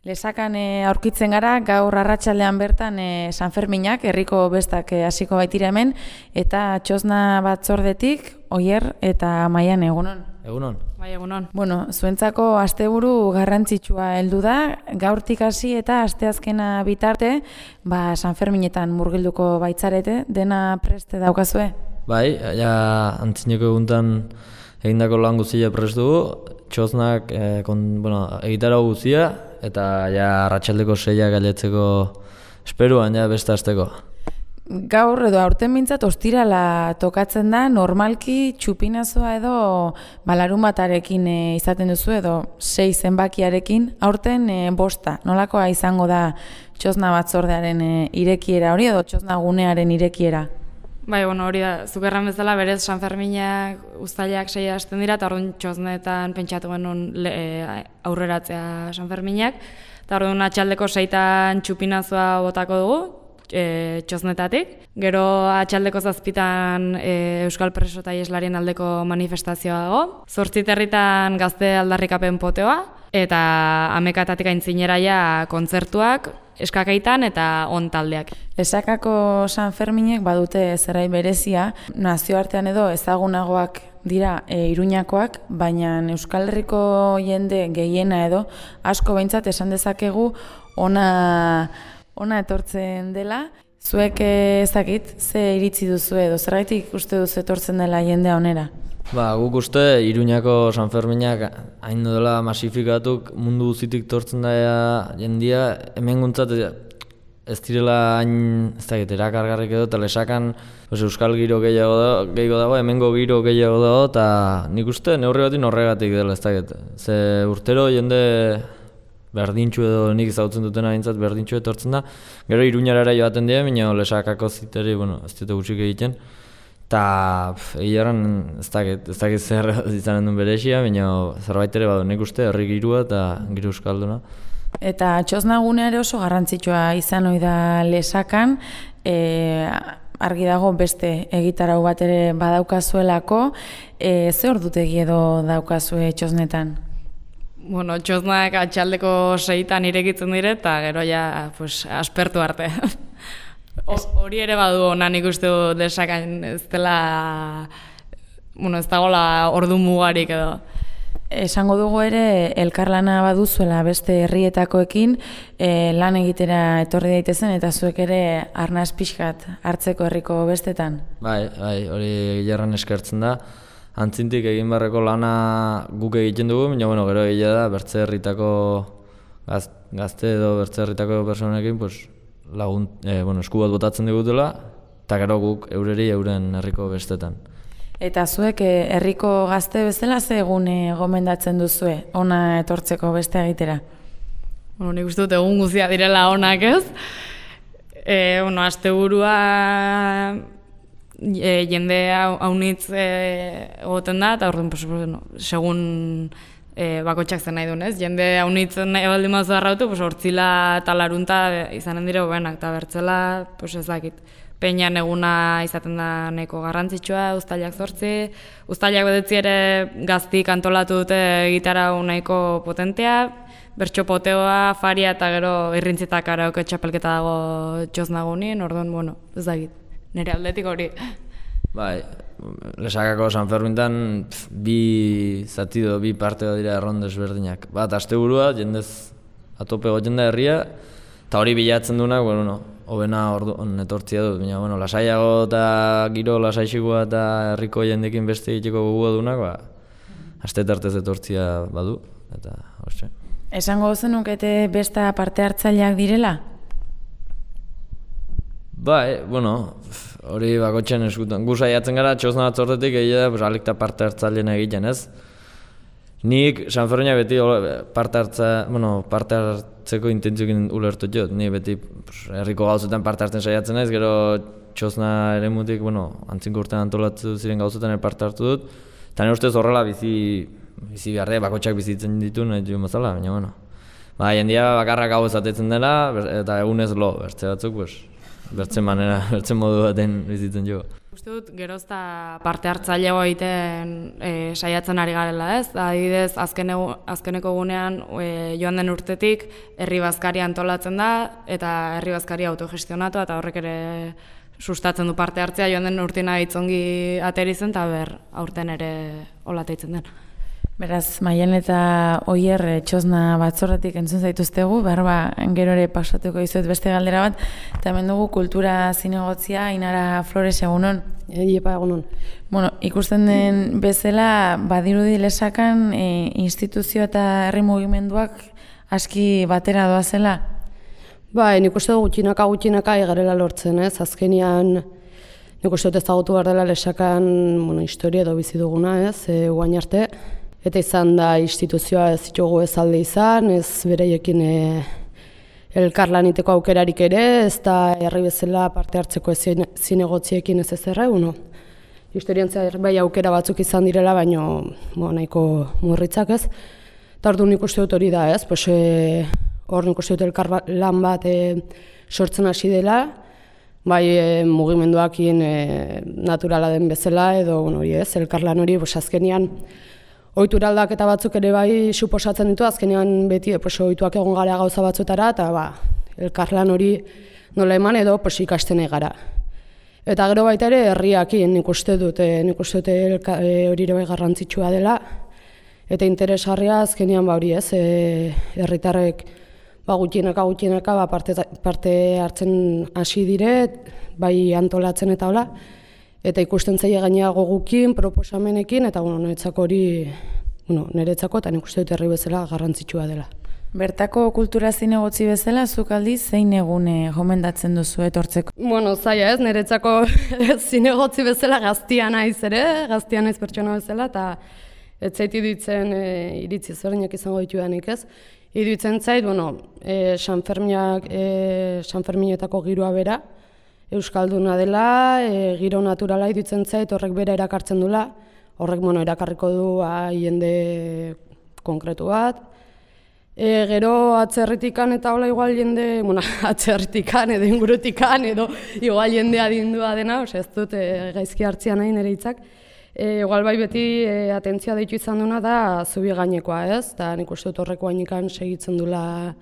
Lesakan e, aurkitzen gara, gaur arratsaldean bertan e, San Ferminak, herriko bestak e, hasiko baitira hemen, eta txosna batzordetik, oier eta maian egunon. Egunon. Bai, egunon. Bueno, zuentzako asteburu garrantzitsua heldu da, gaurtik hasi eta asteazkena bitarte, ba San Ferminetan murgilduko baitzarete, dena preste daukazue? Bai, ja, antzineko eguntan egindako lan guztia prest dugu, txosnak e, kon, bueno, egitara guztia, eta ja arratsaldeko seia galetzeko esperuan ja beste asteko. Gaur edo aurten mintzat ostirala tokatzen da, normalki txupinazoa edo balarun batarekin e, izaten duzu edo sei zenbakiarekin, aurten e, bosta, nolakoa izango da txosna batzordearen e, irekiera hori edo txosna gunearen irekiera? Bai, bueno, hori da, zukerran bezala berez San Ferminak ustailak sei hasten dira, eta orduan txosnetan pentsatu genuen e, aurreratzea San Ferminak, eta orduan atxaldeko seitan txupinazoa botako dugu, e, txosnetatik. Gero atxaldeko zazpitan e, Euskal Preso eta Ieslarien aldeko manifestazioa dago. Zortziterritan gazte aldarrikapen poteoa, eta amekatatik aintzinera kontzertuak, eskakaitan eta on taldeak. Esakako San Ferminek badute zerai berezia, nazioartean edo ezagunagoak dira e, iruñakoak, baina Euskal Herriko jende gehiena edo asko behintzat esan dezakegu ona ona etortzen dela. Zuek ezakit, ze iritzi duzu edo, zerraitik uste duzu etortzen dela jendea onera? Ba, guk uste, Iruñako San Ferminak hain dela masifikatuk mundu guzitik tortzen daia jendia, hemen guntzat ez direla hain, ez da erakargarrik edo, eta lesakan pues, euskal giro gehiago, da, gehiago dago, hemengo giro gehiago dago, eta nik uste neurri batin horregatik dela, ez da Ze urtero jende berdintxu edo nik izautzen dutena bintzat berdintxu etortzen da. Gero iruñarara joaten dira, baina lesakako ziteri, bueno, ez dute gutxik egiten. Eta egiaran ez dakit, ez dakit zer izanen duen berexia, baina zerbait ere badu nik uste, herri girua eta giru euskalduna. Eta txosnagune ere oso garrantzitsua izan ohi da lesakan, e, argi dago beste egitarau bat ere badaukazuelako, e, ze ordutegi edo daukazue txosnetan? Bueno, txosnak atxaldeko seitan irekitzen dire, eta gero ja, pues, aspertu arte. Hori ere badu onan ikustu desakan ez dela, bueno, ez dagoela ordu mugarik edo. Esango dugu ere, elkarlana baduzuela beste herrietakoekin, e, lan egitera etorri daitezen, eta zuek ere arnaz pixkat hartzeko herriko bestetan? Bai, bai, hori jarran eskertzen da antzintik egin barreko lana guk egiten dugu, baina bueno, gero egia da bertze herritako gazte edo bertze herritako personekin pues, lagun, e, bueno, esku bat botatzen digutela, eta gero guk eureri euren herriko bestetan. Eta zuek eh, herriko gazte bezala ze egun eh, gomendatzen duzue ona etortzeko beste egitera? Bueno, nik uste dut egun guzia direla onak ez. E, bueno, asteburua e, jende haunitz e, egoten da, eta orduan, pues, bueno, segun e, bakotxak zen nahi duen, ez? Jende haunitz nahi baldin mazu darrautu, pues, ortzila eta larunta izanen dire benak, eta bertzela, pues, ez dakit. Peñan eguna izaten da neko garrantzitsua, ustailak zortzi, ustailak bedetzi ere gaztik antolatu dute gitara nahiko potentea, bertso poteoa, faria eta gero irrintzitak arauk txapelketa dago txosnagunien, orduan, bueno, ez dakit nire aldetik hori. Bai, lesakako San Fermintan bi zatido, bi parte dira erron desberdinak. Bat, aste burua, jendez atope goten da herria, eta hori bilatzen duena, bueno, no, hobena ordu, netortzia dut, baina, bueno, lasaiago eta giro lasaixikoa eta herriko jendekin beste egiteko gugua duenak, ba, aste tartez etortzia badu, eta, hori. Esango zenukete besta parte hartzaileak direla? Bai, bueno, hori bakotxen eskutan. Gu saiatzen gara, txosna batzortetik egia da, pues, alikta parte hartzailean egiten ez. Nik San beti parte hartza, bueno, parte hartzeko intentziokin ulertu jo. Ni beti pues, herriko gauzetan parte hartzen saiatzen ez, gero txosna ere mutik, bueno, antzinko urtean antolatu ziren gauzetan parte hartu dut. Eta nire ustez horrela bizi, bizi behar bakotxak bizitzen ditu, nahi jo mazala, baina bueno. Ba, jendia bakarrak hau ezatetzen dela, eta egunez lo, bertze batzuk, pues, bertzen manera, bertzen modu baten bizitzen jo. Uste dut, gerozta parte hartzaileago egiten e, saiatzen ari garela ez, da adibidez azkeneko, gunean e, joan den urtetik herri bazkari antolatzen da eta herri bazkari autogestionatu eta horrek ere sustatzen du parte hartzea joan den urtina itzongi ateri zen eta ber aurten ere olateitzen den. Beraz, maien eta oier eh, txosna batzorretik entzun zaituztegu, behar ba, gero ere pasatuko izuet beste galdera bat, eta hemen dugu kultura zinegotzia, inara flores egunon. Iepa egunon. Bueno, ikusten den bezala, badirudi lesakan e, instituzio eta herri mugimenduak aski batera doazela? Ba, nik uste dugu gutxinaka gutxinaka egarela lortzen, ez? Azkenian, nik uste dut ezagutu behar dela lesakan, bueno, historia edo bizi duguna, ez? E, guain arte, Eta izan da instituzioa ez ditugu ez alde izan, ez bereiekin e, elkarlaniteko aukerarik ere, ez da herri bezala parte hartzeko ez zinegotziekin ez ez erre, uno. Historiantzia bai aukera batzuk izan direla, baina bo, nahiko murritzak ez. Eta ordu nik uste dut hori da ez, pues, e, hor nik uste dut elkarlan bat e, sortzen hasi dela, bai e, mugimenduakin e, naturala den bezala edo hori ez, elkarlan hori, pues, azkenian, ohitura aldaketa batzuk ere bai suposatzen ditu azkenean beti pues ohituak egon gara gauza batzutara eta ba elkarlan hori nola eman edo pues ikasten gara. Eta gero baita ere herriakin nik uste dut eh, nik uste dut eh, hori ere bai garrantzitsua dela eta interesgarria azkenean ba hori ez eh, herritarrek ba gutxieneka gutxieneka ba parte, parte hartzen hasi dire bai antolatzen eta hola eta ikusten zaila gainea gogukin, proposamenekin, eta bueno, niretzako hori, bueno, niretzako eta nik uste dut herri bezala garrantzitsua dela. Bertako kultura zinegotzi bezala, zuk aldiz, zein egune gomendatzen duzu etortzeko? Bueno, zaila ez, niretzako zinegotzi bezala gaztia naiz ere, gaztia naiz pertsona bezala, eta ez zaiti ditzen e, iritzi ezberdinak izango ditu danik ez. Iduitzen zait, bueno, e, San Ferminak, e, San Ferminetako girua bera, euskalduna dela, e, giro naturala idutzen zait, horrek bera erakartzen dula, horrek mono erakarriko du jende konkretu bat. E, gero atzerritikan eta hola igual jende, bueno, atzerritikan edo ingurutikan edo igual jende adindua dena, ose, ez dut e, gaizki hartzia nahi nire hitzak. E, igual bai beti e, atentzia deitu izan duna da zubi gainekoa ez, eta nik uste dut horreko segitzen dula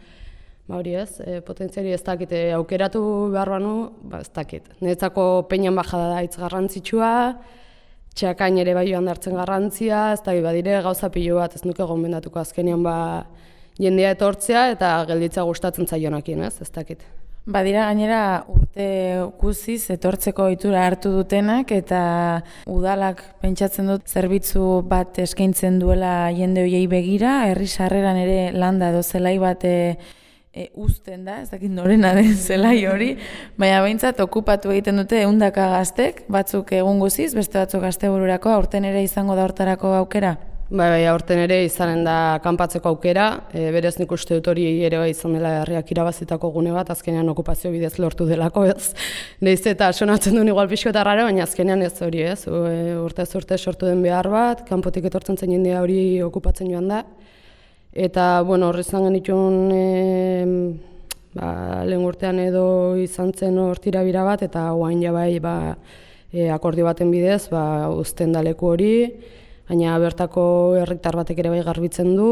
Ba hori ez, e, potentziari ez dakit, e, aukeratu behar banu, ba ez dakit. Niretzako peinan bajada da hitz garrantzitsua, txakain ere bai joan dartzen garrantzia, ez dakit, badire gauza pilo bat ez nuke gomendatuko azkenean ba jendea etortzea eta gelditza gustatzen zaionakien, ez, ez dakit. Badira gainera urte guziz etortzeko ohitura hartu dutenak eta udalak pentsatzen dut zerbitzu bat eskaintzen duela jende hoiei begira, herri sarreran ere landa edo zelai bat e, e, uzten da, ez dakit norena den zelai hori, baina behintzat okupatu egiten dute eundaka gaztek, batzuk egun guziz, beste batzuk gazte bururako, aurten ere izango da hortarako aukera? Bai, bai, aurten ere izanen da kanpatzeko aukera, e, berez nik uste dut hori ere bai izan dela herriak irabazitako gune bat, azkenean okupazio bidez lortu delako ez. Neiz eta sonatzen duen igual pixko eta raro, baina azkenean ez hori ez, e, urte urte sortu den behar bat, kanpotik etortzen zen jendea hori okupatzen joan da. Eta, bueno, horri izan genitun e, ba, lehen urtean edo izan zen hortira bira bat, eta guain bai ba, e, akordio baten bidez, ba, uzten daleku hori, baina bertako herritar batek ere bai garbitzen du,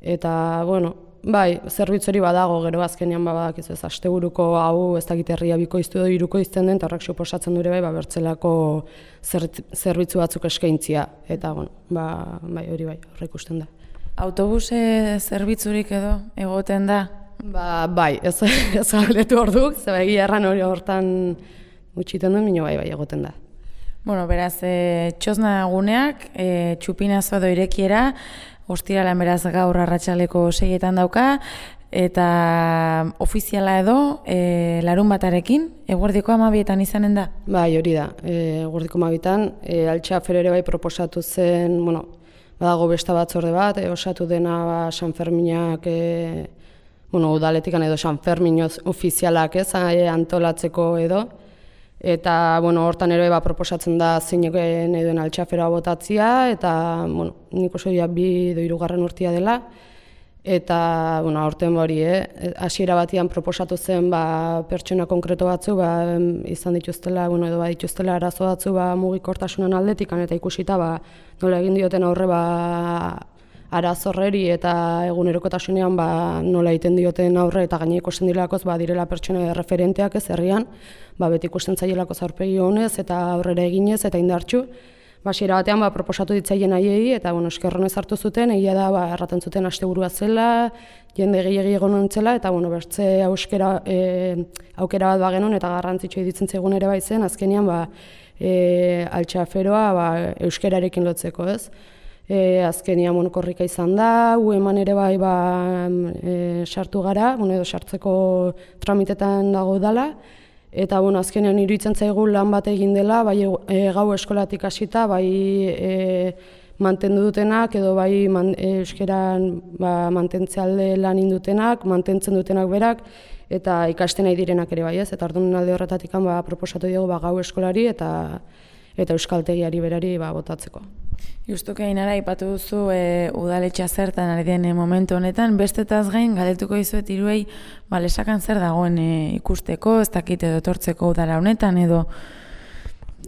eta, bueno, bai, zerbitzu hori badago, gero azkenean ba, badak ez, asteburuko hau ez dakit herria bikoiztu edo iruko izten den, eta horrek suposatzen dure bai, ba, bertzelako zerbitzu batzuk eskaintzia, eta, bueno, ba, bai, hori bai, horrek usten da. Autobuse zerbitzurik edo egoten da? Ba, bai, ez, ez galdetu hor duk, ze bai, erran hori hortan utxiten duen, minio bai, bai, egoten da. Bueno, beraz, e, txosna guneak, e, txupinazo edo irekiera, ostirala beraz gaur arratsaleko seietan dauka, eta ofiziala edo e, larun batarekin, eguerdiko amabietan izanen da? Bai, hori da, e, eguerdiko amabietan, e, altxafer ere bai proposatu zen, bueno, badago besta batzorde bat, e, osatu dena ba, San Ferminak, e, bueno, udaletikan edo San Fermin ofizialak ez, e, antolatzeko edo, eta bueno, hortan ere ba, proposatzen da zeinek nahi altxafera botatzia, eta bueno, nik oso ja, bi doirugarren urtia dela, eta bueno, aurten hori, eh, hasiera batean proposatu zen ba, pertsona konkreto batzu ba, izan dituztela, bueno, edo ba, dituztela arazo batzu ba, mugikortasunan aldetik, eta ikusita ba, nola egin dioten aurre ba, arazorreri eta egunerokotasunean ba, nola egiten dioten aurre eta gaine ikusten dilakoz ba, direla pertsona referenteak ez herrian, ba, beti ikusten zailelako zaurpegi honez eta aurrera eginez eta indartxu, Basiera batean ba, proposatu ditzaien aiei eta bueno, eskerron hartu zuten, egia da ba, erraten zuten asteburua zela, jende gehiagi egon nintzela, eta bueno, bertze auskera, e, aukera bat bagenon eta garrantzitsua ditzen zegoen ere bai zen, azkenean ba, e, altxaferoa ba, euskerarekin lotzeko ez. E, azkenean monokorrika izan da, eman ere bai ba, e, sartu gara, bueno, edo sartzeko tramitetan dago dela, Eta bueno, azkenean iruditzen zaigu lan bat egin dela, bai e, gau eskolatik hasita, bai e, mantendu dutenak edo bai man, e, euskeran ba, mantentzealde lan indutenak, mantentzen dutenak berak eta ikasten nahi direnak ere bai ez. Eta orduan alde horretatik ba, proposatu dugu ba, gau eskolari eta eta euskaltegiari berari ba, botatzeko. Justuke inara ipatu duzu e, udaletxea zertan ari den momentu honetan, bestetaz gain galdetuko dizuet iruei ba, lesakan zer dagoen e, ikusteko, ez dakit edo tortzeko udara honetan edo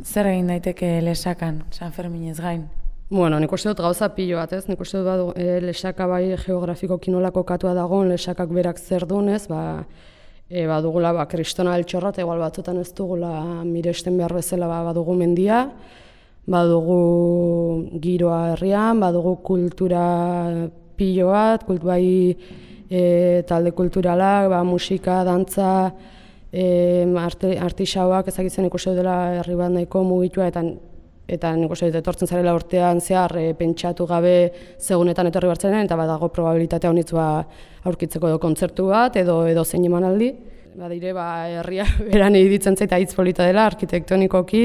zer egin daiteke lesakan, San Ferminez gain? Bueno, nik uste dut gauza pilo bat, ez? Nik uste dut badu, e, lesaka bai geografiko kinolako katua dagoen, lesakak berak zer dunez, ba, e, badugula ba, kristona altxorra, eta igual batzutan ez dugula miresten behar bezala ba, badugu mendia, badugu giroa herrian, badugu kultura pilo bat, kult bai e, talde kulturalak, ba, musika, dantza, e, arte, artisauak ezagitzen ikusi dela herri bat nahiko mugitua, eta eta nik uste etortzen zarela urtean zehar e, pentsatu gabe segunetan etorri bartzenen eta badago probabilitatea honitz ba aurkitzeko edo kontzertu bat edo edo zein emanaldi. Badire ba herria beran iditzen zaita hitz polita dela arkitektonikoki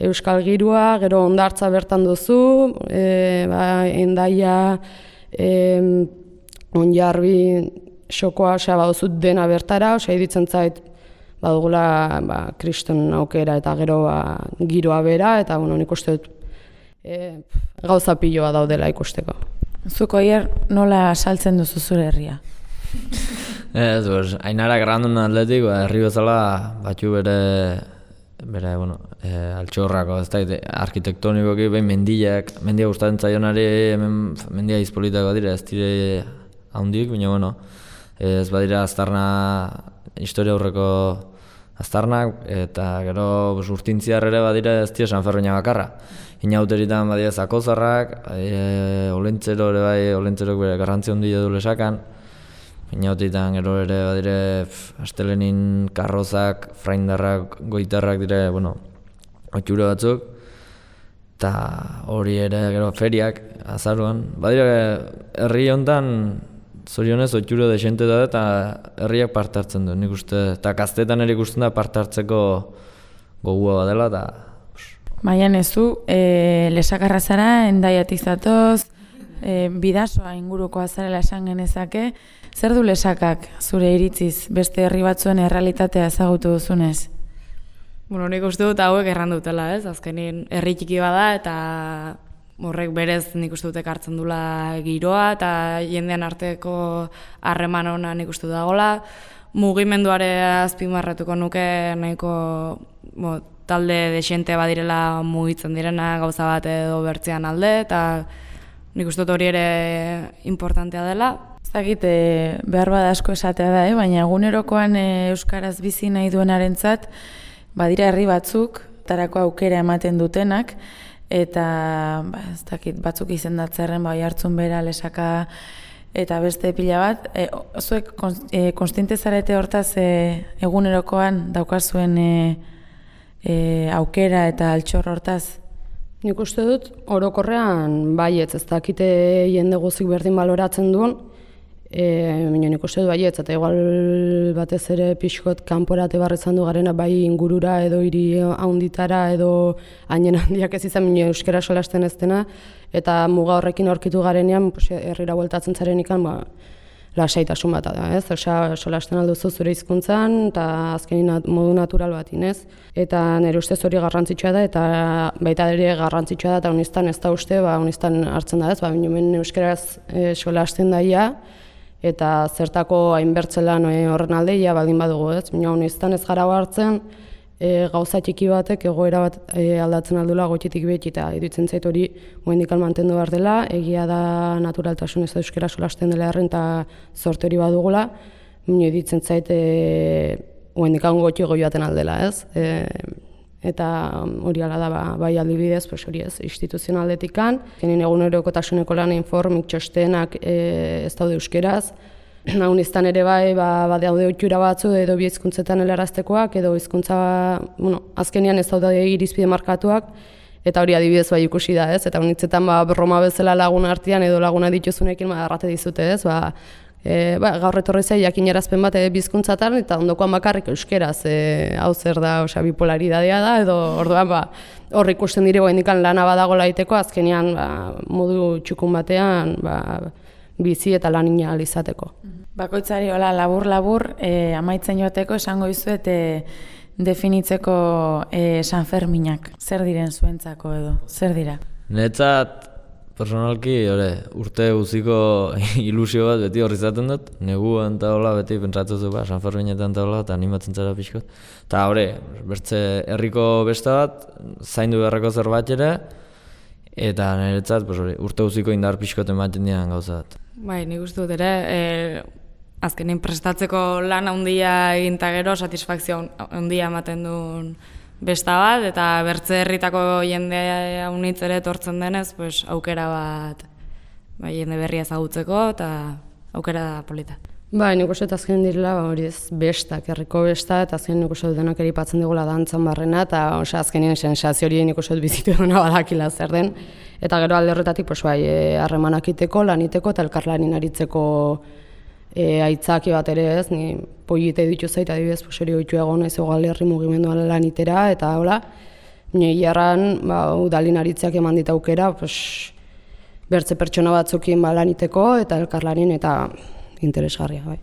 euskal girua, gero ondartza bertan duzu, e, ba endaia e, onjarbi xokoa xa baduzu dena bertara, osea iditzen zait badugula ba, kriston aukera eta gero ba, giroa bera, eta bueno, nik uste dut e, gauza piloa daudela ikusteko. Zuko hier nola saltzen duzu zure herria? Ez, pues, ainara grandun atletik, ba, herri bezala batxu bere, bere, bueno, e, altxorrako, ez da, arkitektonikoki, behin mendiak, mendia gustatzen zaionari, hemen mendia izpolitako dira, ez dire handik, baina, bueno, ez badira aztarna historia aurreko aztarnak, eta gero urtintziar ere badira ez dira San Ferroina bakarra. Inauteritan badira zakozarrak, e, olentzero ere bai, olentzerok bere garrantzi handi edu lesakan. Inauteritan gero ere badire astelenin karrozak, fraindarrak, goitarrak dire, bueno, otxure batzuk. Eta hori ere gero feriak, azaruan. Badira herri hontan zorionez otxuro desente da eta herriak parte hartzen du, nik uste, eta gaztetan ere ikusten da parte hartzeko gogua badela eta... Maian ezu, e, lesakarra zara, endaiatik zatoz, e, bidasoa inguruko azarela esan genezake, zer du lesakak zure iritziz beste herri batzuen errealitatea ezagutu duzunez? Bueno, nik uste dut hauek erran dutela, ez? Azkenin herri txiki bada eta horrek berez nik uste dut ekartzen dula giroa eta jendean arteko harreman ona nik uste dagoela. Mugimenduare azpimarratuko nuke nahiko bo, talde desente badirela mugitzen direna gauza bat edo bertzean alde eta nik uste dut hori ere importantea dela. Zagite, behar bada asko esatea da, eh? baina egunerokoan eh, Euskaraz bizi nahi duenarentzat badira herri batzuk, tarako aukera ematen dutenak, eta ba, ez dakit batzuk izendatzerren bai hartzun bera lesaka eta beste pila bat e, zuek e, konstiente zarete hortaz e, egunerokoan daukazuen e, e, aukera eta altxor hortaz Nik uste dut orokorrean baietz ez dakite jende guzik berdin baloratzen duen E, Mino nik du baietz, eta igual batez ere pixkot kanporate barrezan du garena bai ingurura edo hiri haunditara edo hainen handiak ez izan mino euskera solasten ez dena, eta muga horrekin aurkitu garenean pues, herrira bueltatzen zaren ikan, ba, lasaitasun bat da, ez? Osea, solasten alduzu zure hizkuntzan eta azkenin modu natural bat inez. Eta nire ustez hori garrantzitsua da, eta baita ere garrantzitsua da, eta unistan ez da uste, ba, unistan hartzen da, ez? Ba, euskeraz e, solasten daia, eta zertako hainbertzelan e, horren aldeia baldin badugu, ez? Baina honestan ez gara hartzen, e, gauza txiki batek egoera bat e, aldatzen aldula gotxitik beti eta idutzen zait hori moendikal mantendu behar dela, egia da naturaltasun ez euskera solasten dela erren eta zorte hori badugula, baina idutzen zait e, moendikal gotxi goioaten aldela, ez? E, eta hori ala da ba, bai aldibidez, pues hori ez, instituzionaldetikan, genin egunerokotasuneko lan informik txostenak e, ez daude euskeraz, Naun iztan ere bai, ba, ba daude oitxura batzu edo bi hizkuntzetan helaraztekoak edo hizkuntza, bueno, azkenian ez daude irizpide markatuak eta hori adibidez bai ikusi da, ez? Eta honitzetan ba broma bezala lagun artean edo laguna dituzunekin ba errate dizute, ez? Ba, e, ba, gaur etorri zai jakinarazpen bat e, bizkuntzatan eta ondokoan bakarrik euskeraz e, hau zer da, osea bipolaridadea da edo orduan ba hor ikusten dire goendikan lana badago laiteko azkenean ba, modu txukun batean ba, bizi eta lan izateko. Bakoitzari hola labur labur e, amaitzen joateko esango dizuet e, definitzeko e, San Ferminak. Zer diren zuentzako edo? Zer dira? Netzat personalki ore, urte guziko ilusio bat beti horri zaten dut. Negu eta hola beti pentsatu zu ba, San Ferminetan eta hola eta animatzen zara pixko. Eta hori, bertze herriko beste bat, zaindu beharreko zerbait ere, eta niretzat pues, urte guziko indar pixkoten ematen dian gauza bat. Bai, nik uste dut ere, e, azkenin prestatzeko lan handia egin gero, satisfakzio handia ematen duen besta bat, eta bertze herritako jende haunitz ere etortzen denez, pues, aukera bat bai, jende berria ezagutzeko, eta aukera da polita. Bai, nik uste azken direla, ba, hori ez, bestak, herriko besta, eta azken nik uste denak eripatzen digula dantzan barrena, eta osa, azkenien sensazio hori nik uste bizitu duna badakila zer den. Eta gero alde horretatik, pues, bai, e, harremanak iteko, laniteko, eta elkarlanin aritzeko e, aitzaki bat ere ez, ni poiite ditu zait, adibidez, pues, eri oitu egon ez herri mugimenduan lanitera, eta hola, nire jarran, ba, udalin aritzeak eman dit aukera, pues, bertze pertsona batzukin ba, laniteko, eta elkarlanin, eta interesgarria bai.